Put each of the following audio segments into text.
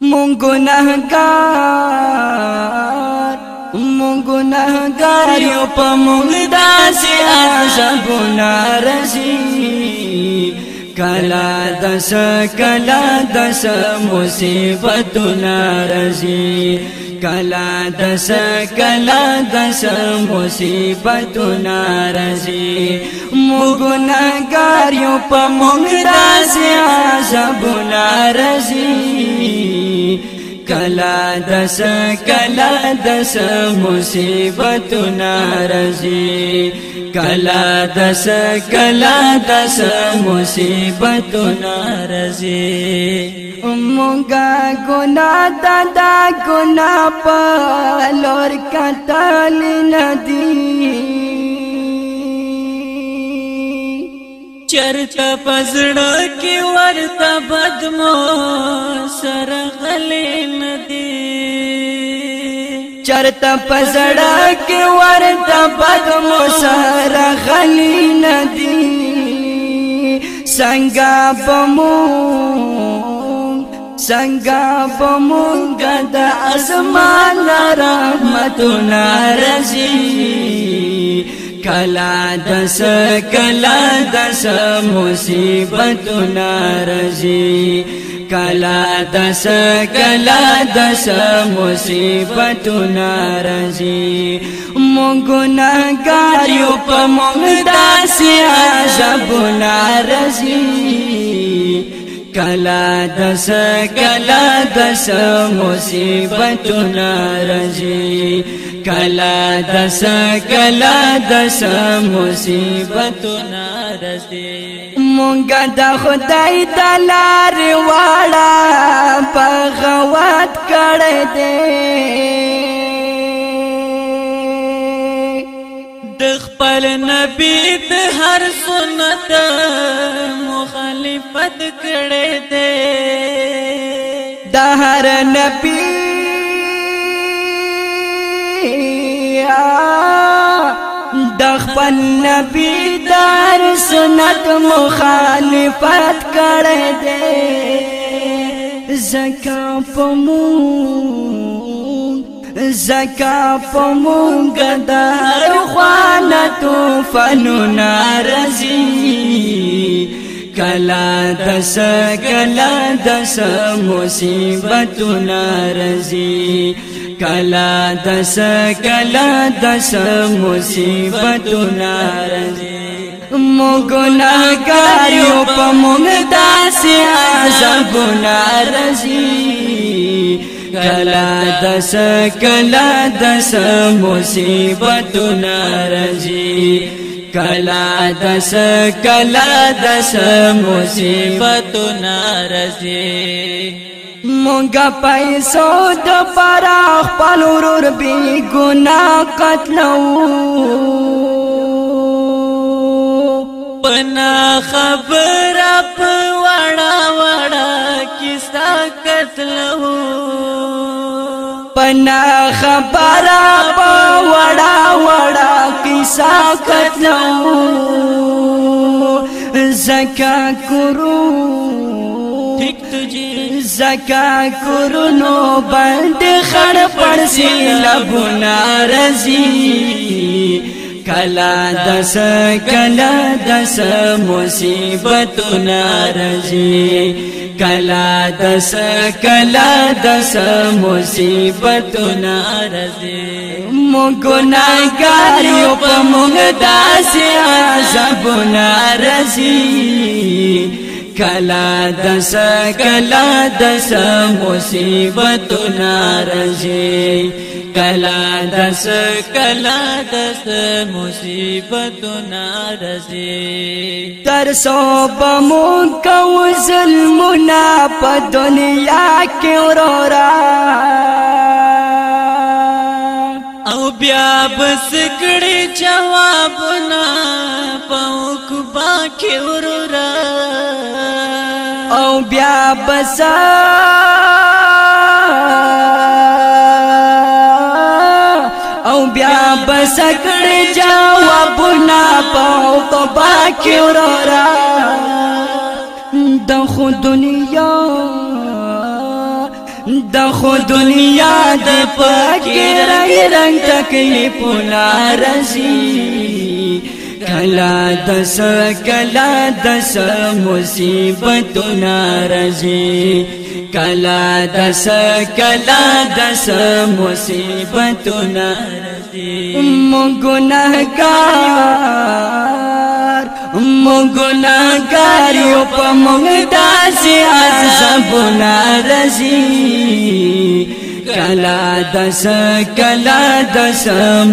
مون گناهګار مون گناهګار یو په مون داسې عذابونه رسی کلا دس کلا دس مصیبتونه رسی کلا دس کلا دس مصیبتونه رسی مون گناهګار یو په مون داسې عذابونه رسی کلا دس کلا دس مصیبت نارزی کلا دس کلا دس مصیبت نارزی امگا گنا دادا گنا پا لور کتالی ندی چرته پزړه کې ورته بدمو سره غلې ندي چرته پزړه کې ورته بدمو سره غلې ندي څنګه بمو څنګه بمو د اسمان رحمتونه رزي کلا دس کلا دس مصیبت نارزی کلا دس کلا دس مصیبت نارزی مونگو نگاریو پا مونگ دا سیا جب نارزی کلا دس کلا دس مصیبت نارزی کلا دس کلا دس مصیبتنا رسی مونږه د خدای د لارې واړه په غوات کړې دې د خپل نبی د هر سنت مخالفت کړې دې د هر نبی د خپل نبی دار سنت مخالفت کرے دے زکا پمون زکا پمون گدار خوانتو فنو نارزی کلا دس کلا دس مصیبت نارزی کلا دس کلا دس مصیبت نارزی مو گناہگاریو پا مونگتا سے آزب نارزی کلا دس کلا دس مصیبت نارزی کلا دس کلا دس مصیبت نارزی کلا دس کلا دس مصیبت نارزی مونگا پیسو د پراخ پلورور بی گناہ قتلو پنا خبر اپ وڑا وڑا کسا قتلو پنا خبر اپ وڑا وڑا ساقت لو زكا کرو زکا کرنو بند خڑ پڑسی لبنا رزی کلا دس کلا دس مصیبت نارجی کلا دس کلا دس مصیبت نارجی مګناګار یو په موږ داسې عذاب نارجی کلا دس کلا دس مصیبت نارجی کلا دس کلا دس مصیبت نارجی تر سو بمون کو ظلمنا په دنیا کې اورورا بس کړي جواب نه پوک باکي ورور او بیا بس او بیا بس کړي جواب نه پوک باکي ورور د خو دنیا د خو دنیا د پکه رنگ تکلیفونه رسی کلا دس کلا دس مصیبتونه رسی کلا دس کلا دس مصیبتونه رسی ام گناهگار ام گناهگار یو په مونږ داسې عذابونه رسی کلا دس کلا دس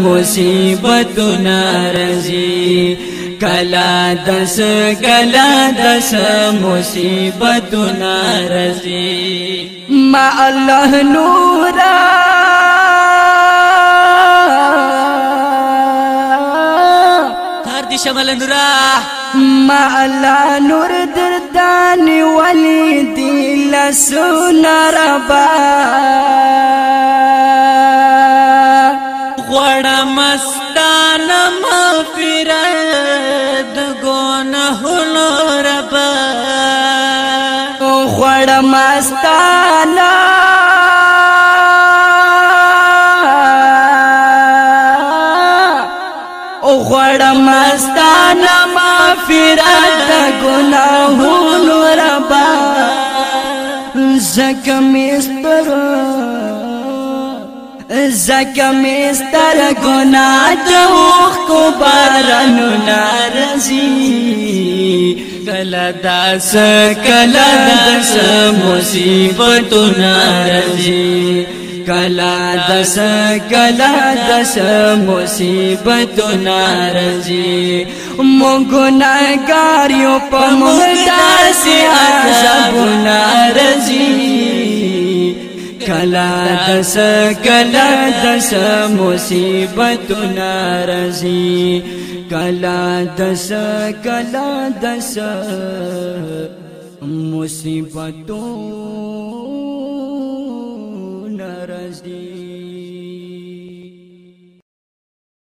مصیبت نارزی کلا دس کلا دس مصیبت نارزی ما الله نورا شمل نورا ما الله نور دردان ولی دل سنا ربا خوړ مستانه او خوړ مستانه مغفرت گناهونو ربا زکم استر زکم استر گناه دوخ کو بارانو نارزی کلا داس کلا داس مصیبتنا رجی کلا داس کلا داس مصیبتنا رجی مونږ نه ګاریو په مونږ داسه عذابنا رجی کلا دس کلا دس مصیبت نارضی کلا دس کلا دس مصیبتوں